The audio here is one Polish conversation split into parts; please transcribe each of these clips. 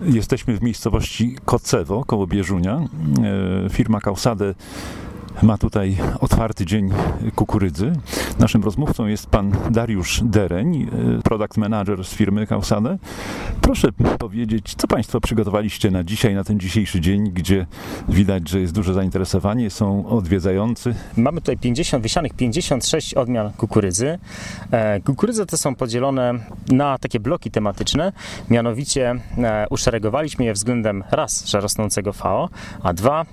Jesteśmy w miejscowości Kocewo, koło Bieżunia. E, firma Kausade ma tutaj otwarty dzień kukurydzy. Naszym rozmówcą jest pan Dariusz Dereń, e, product manager z firmy Kausade. Proszę powiedzieć, co państwo przygotowaliście na dzisiaj, na ten dzisiejszy dzień, gdzie widać, że jest duże zainteresowanie, są odwiedzający. Mamy tutaj 50 wysianych, 56 odmian kukurydzy. E, kukurydze te są podzielone na takie bloki tematyczne, mianowicie e, uszeregowaliśmy je względem raz, że rosnącego FAO, a dwa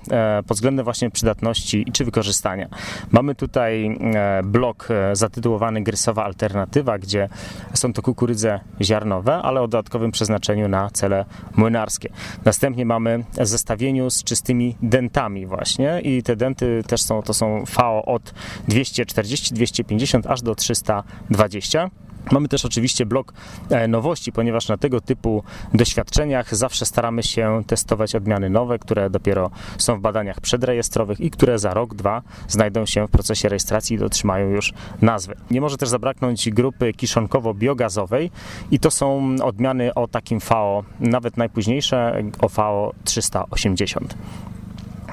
pod względem właśnie przydatności czy wykorzystania. Mamy tutaj e, blok e, zatytułowany Grysowa Alternatywa, gdzie są to kukurydze ziarnowe, ale o dodatkowym przeznaczeniu na cele młynarskie. Następnie mamy zestawieniu z czystymi dentami właśnie i te denty też są, to są FAO od 240, 250 aż do 320. Mamy też oczywiście blok e, nowości, ponieważ na tego typu doświadczeniach zawsze staramy się testować odmiany nowe, które dopiero są w badaniach przedrejestrowych i które za rok, dwa znajdą się w procesie rejestracji i otrzymają już nazwy. Nie może też zabraknąć grupy kiszonkowo-biogazowej i to są odmiany o takim VO, nawet najpóźniejsze o VO 380.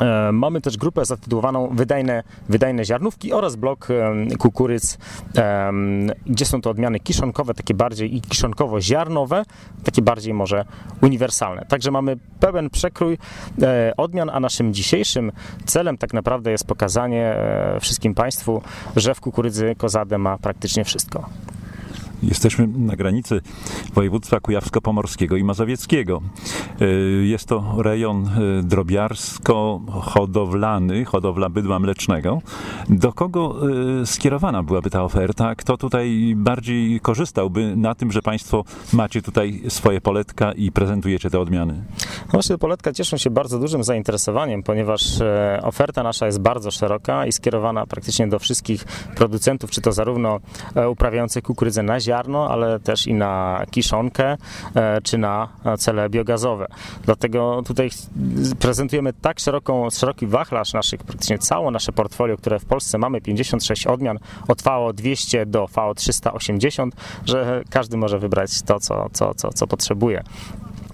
E, mamy też grupę zatytułowaną Wydajne, wydajne ziarnówki oraz blok kukurydz, gdzie są to odmiany kiszonkowe, takie bardziej i kiszonkowo-ziarnowe, takie bardziej może uniwersalne. Także mamy pełen przekrój e, odmian, a naszym dzisiejszym celem tak naprawdę jest pokazanie e, wszystkim Państwu, że w kukurydzy kozade ma praktycznie wszystko. Jesteśmy na granicy województwa kujawsko-pomorskiego i mazowieckiego. E, jest to rejon e, drobiarsko-hodowlany, hodowla bydła mlecznego. Do kogo e, skierowana byłaby ta oferta? Kto tutaj bardziej korzystałby na tym, że Państwo macie tutaj swoje poletka i prezentujecie te odmiany? No właśnie, poletka cieszą się bardzo dużym zainteresowaniem, ponieważ oferta nasza jest bardzo szeroka i skierowana praktycznie do wszystkich producentów, czy to zarówno uprawiających kukurydzę na ziemi, ziarno, ale też i na kiszonkę e, czy na cele biogazowe. Dlatego tutaj prezentujemy tak szeroką, szeroki wachlarz naszych, praktycznie całe nasze portfolio, które w Polsce mamy 56 odmian od VO 200 do VO 380, że każdy może wybrać to, co, co, co, co potrzebuje.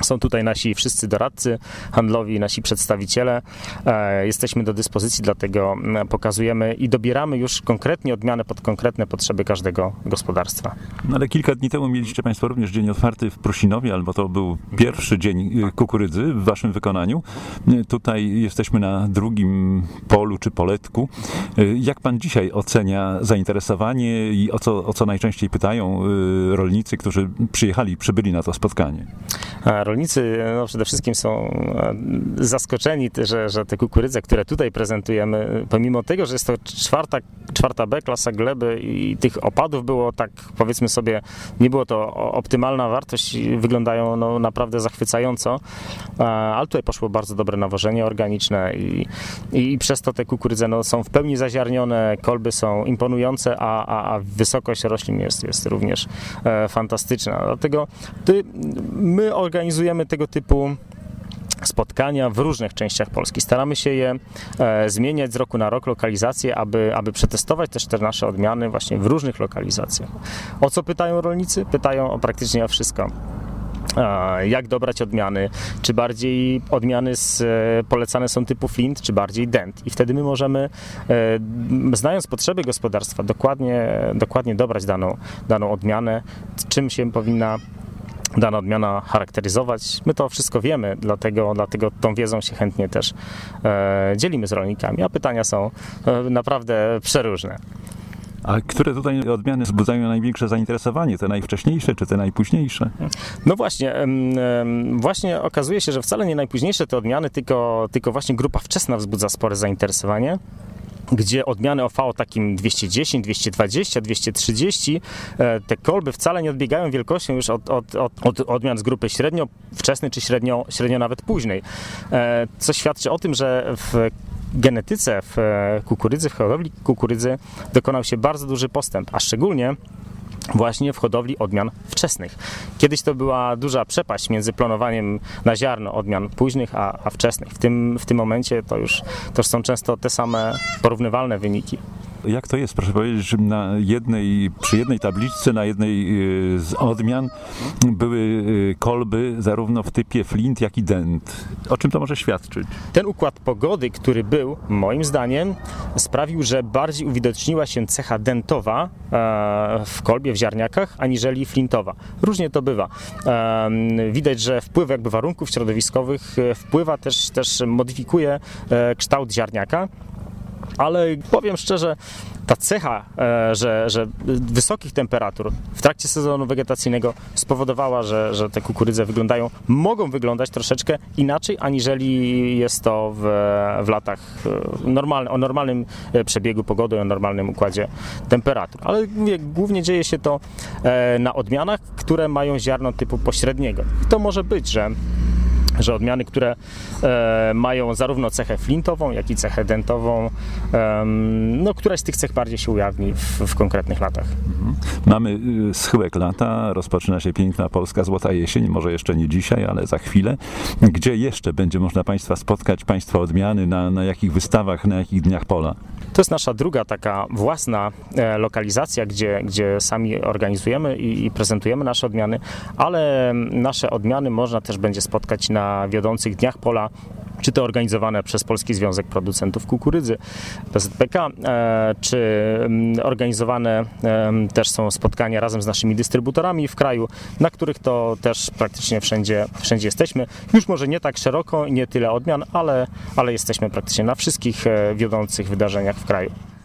Są tutaj nasi wszyscy doradcy handlowi, nasi przedstawiciele. E, jesteśmy do dyspozycji, dlatego pokazujemy i dobieramy już konkretnie odmianę pod konkretne potrzeby każdego gospodarstwa. No ale kilka dni temu mieliście Państwo również dzień otwarty w Prusinowie, albo to był pierwszy dzień y, kukurydzy w Waszym wykonaniu. Y, tutaj jesteśmy na drugim polu czy poletku. Y, jak Pan dzisiaj ocenia zainteresowanie i o co, o co najczęściej pytają rolnicy, którzy przyjechali, przybyli na to spotkanie? Rolnicy no, przede wszystkim są e, zaskoczeni, że, że te kukurydze, które tutaj prezentujemy, pomimo tego, że jest to czwarta, czwarta B klasa gleby i tych opadów było tak, powiedzmy sobie, nie było to optymalna wartość, wyglądają no, naprawdę zachwycająco, e, ale tutaj poszło bardzo dobre nawożenie organiczne i, i, przez to te kukurydze no, są w pełni zaziarnione, kolby są imponujące, a, a, a wysokość roślin jest, jest również fantastyczna. Dlatego ty, my organizujemy tego typu spotkania w różnych częściach Polski. Staramy się je e, zmieniać z roku na rok, lokalizacje, aby, aby przetestować też te nasze odmiany właśnie w różnych lokalizacjach. O co pytają rolnicy? Pytają o praktycznie o wszystko jak dobrać odmiany, czy bardziej odmiany z, e, polecane są typu flint, czy bardziej dent. I wtedy my możemy, e, znając potrzeby gospodarstwa, dokładnie, dokładnie dobrać daną, daną odmianę, czym się powinna dana odmiana charakteryzować. My to wszystko wiemy, dlatego, dlatego tą wiedzą się chętnie też e, dzielimy z rolnikami, a pytania są e, naprawdę przeróżne. A które tutaj odmiany wzbudzają największe zainteresowanie? Te najwcześniejsze czy te najpóźniejsze? No właśnie, właśnie okazuje się, że wcale nie najpóźniejsze te odmiany, tylko, tylko właśnie grupa wczesna wzbudza spore zainteresowanie gdzie odmiany OV takim 210, 220, 230, te kolby wcale nie odbiegają wielkością już od, od, od, od odmian z grupy średnio wczesnej czy średnio, średnio nawet późnej. E, co świadczy o tym, że w genetyce, w kukurydzy, w hodowli kukurydzy dokonał się bardzo duży postęp, a szczególnie właśnie w hodowli odmian wczesnych. Kiedyś to była duża przepaść między planowaniem na ziarno odmian późnych a, a wczesnych. W tym, w tym momencie to już, to już są często te same porównywalne wyniki. Jak to jest? Proszę powiedzieć, że na jednej, przy jednej tabliczce, na jednej y, z odmian były y, kolby zarówno w typie flint, jak i dent. O czym to może świadczyć? Ten układ pogody, który był, moim zdaniem, sprawił, że bardziej uwidoczniła się cecha dentowa e, w kolbie, w ziarniakach, aniżeli flintowa. Różnie to bywa. E, Widać, że wpływ jakby warunków środowiskowych e, wpływa też, też modyfikuje e, kształt ziarniaka. Ale powiem szczerze, ta cecha, e, że, że wysokich temperatur w trakcie sezonu wegetacyjnego spowodowała, że, że te kukurydze wyglądają, mogą wyglądać troszeczkę inaczej, aniżeli jest to w, w latach e, normalne, o normalnym e, przebiegu pogody, o normalnym układzie temperatur. Ale mówię, głównie dzieje się to na odmianach, które mają ziarno typu pośredniego. I to może być, że że odmiany, które e, mają zarówno cechę flintową, jak i cechę dentową, e, no, któraś z tych cech bardziej się ujawni w, w konkretnych latach. Mamy y, schyłek lata, rozpoczyna się piękna polska złota jesień, może jeszcze nie dzisiaj, ale za chwilę. Gdzie jeszcze będzie można Państwa spotkać, Państwa odmiany, na, na jakich wystawach, na jakich dniach pola? To jest nasza druga taka własna e, lokalizacja, gdzie, gdzie sami organizujemy i, i prezentujemy nasze odmiany, ale nasze odmiany można też będzie spotkać na wiodących dniach pola czy to organizowane przez Polski Związek Producentów Kukurydzy, PZPK, e, czy mm, organizowane też są spotkania razem z naszymi dystrybutorami w kraju, na których to też praktycznie wszędzie, wszędzie jesteśmy. Już może nie tak szeroko nie tyle odmian, ale, ale jesteśmy praktycznie na wszystkich e, wiodących wydarzeniach w kraju.